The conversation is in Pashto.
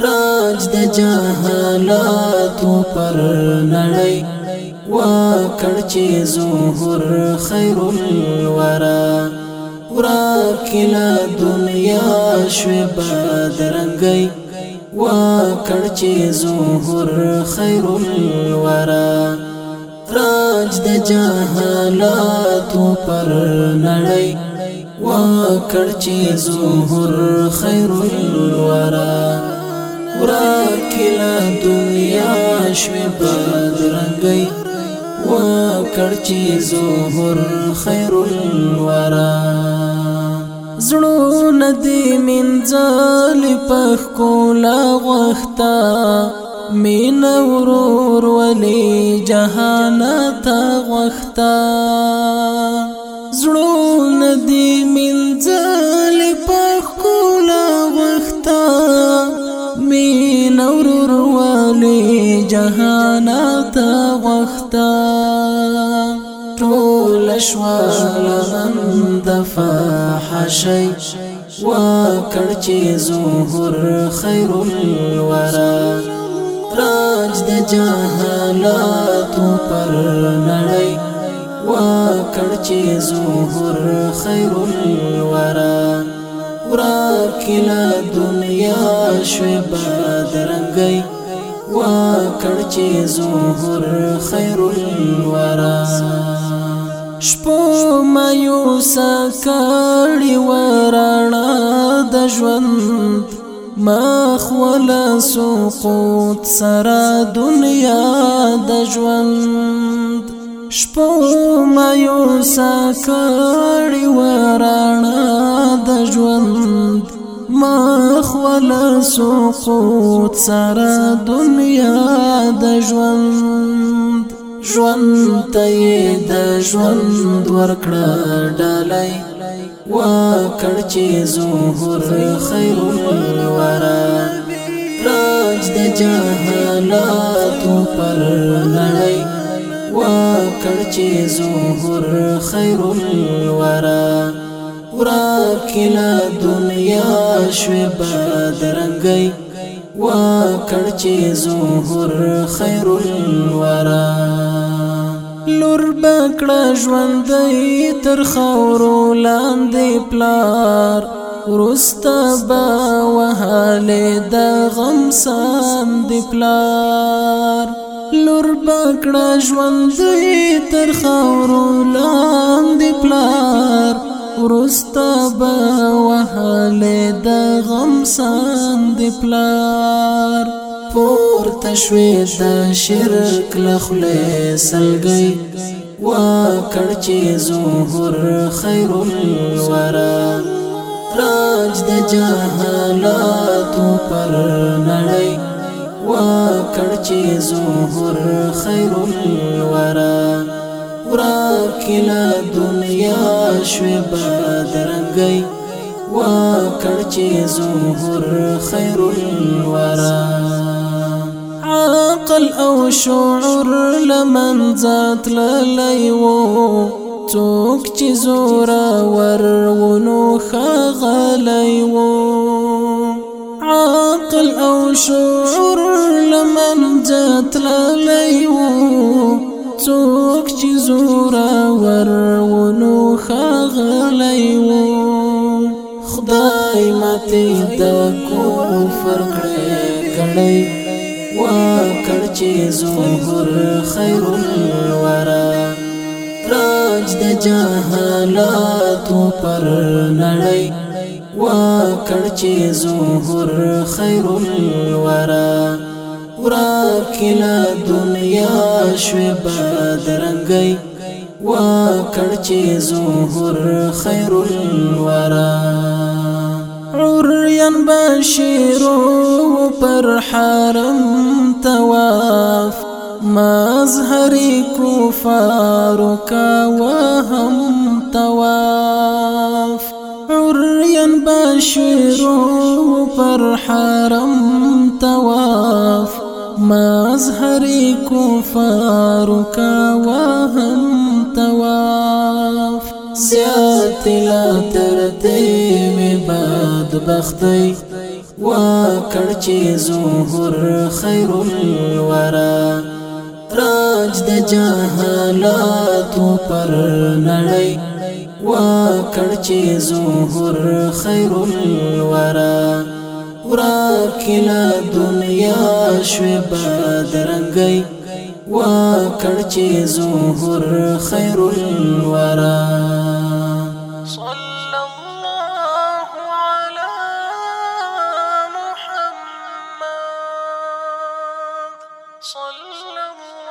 راج د جهالات پر نړۍ وا کړ چې زهور خير الورا ورا کله دنیا شو بدرنګي وا کړ چې زهور خير الورا راج د جهالات پر نړۍ وا کړ چې زهور خير الورا ورا کلا دنیا شوی بدرنګي و کړچی زهر خیر الورا زړو ندی من ځل پخ کولا وختا مین ورور ولی جهان تا وختا زړو ندی من جهانا تا غختا طول شوال غند فحشي وکړ چې زهر خير الورى راج د جهالات پر نړۍ وکړ چې ظهور خير الورى ورا کله دنیا شوي چې زهور خیر الورا شپو مایوس کړي ورانا د ژوند ما خولا سقوط سرا دنیا د ژوند شپو مایوس کړي ورانا د ژوند مخ ولا سقوط سره دنیا د ژوند ژوند ته د ژوند ورکړه ډالای وکړ چې زهور خیر ورا راج د جهالات پر لړای وکړ چې زهور خیر ورا برا کلا دنیا شوی بدرنګي وا کړ چې زهور خیر الورا لور بکړه ژوندۍ تر خاورو لاندې پلار ورستا با وهاله د غم سم دی پلار لور بکړه ژوندۍ تر خاورو لاندې پلار ورستا با وحاله د غم ساند پلار پور تشوي د شرک لخله سلګي وا کړچې زهور خير الورا راج د جهالات پر نړۍ وا کړچې زهور خير الورا برا کلا دنیا شوی بدرنگی و کړچې زهور خير الورا عقل او شعور لمن ذات للیو څوک چې زورا ور ونو خغلیو عقل او شعور لمن ذات للیو څوک چې زورا ور ونو خغلی وو خدای ماته د کفر کړي وا کړ چې زهور خیر الورا راج د جهالات پر نړۍ وا کړ چې زهور خیر الورا ورکلا دنيا شوی بدرنگی وکړ چې ظهور خیر الورا عريان بشير پر حرم تواف ما كفار كفارك وهم تواف عريان بشير پر حرم مظهر کفار کا وهم تواف زیات لا ترتیب باد بختی و کړچې زهور خیر الورا راج د جهالات پر نړۍ و کړچې زهور خیر الورا برا کلا دنیا شوی بدرنگی و کرچی زهر خير الورا صلى الله على محمد صلى الله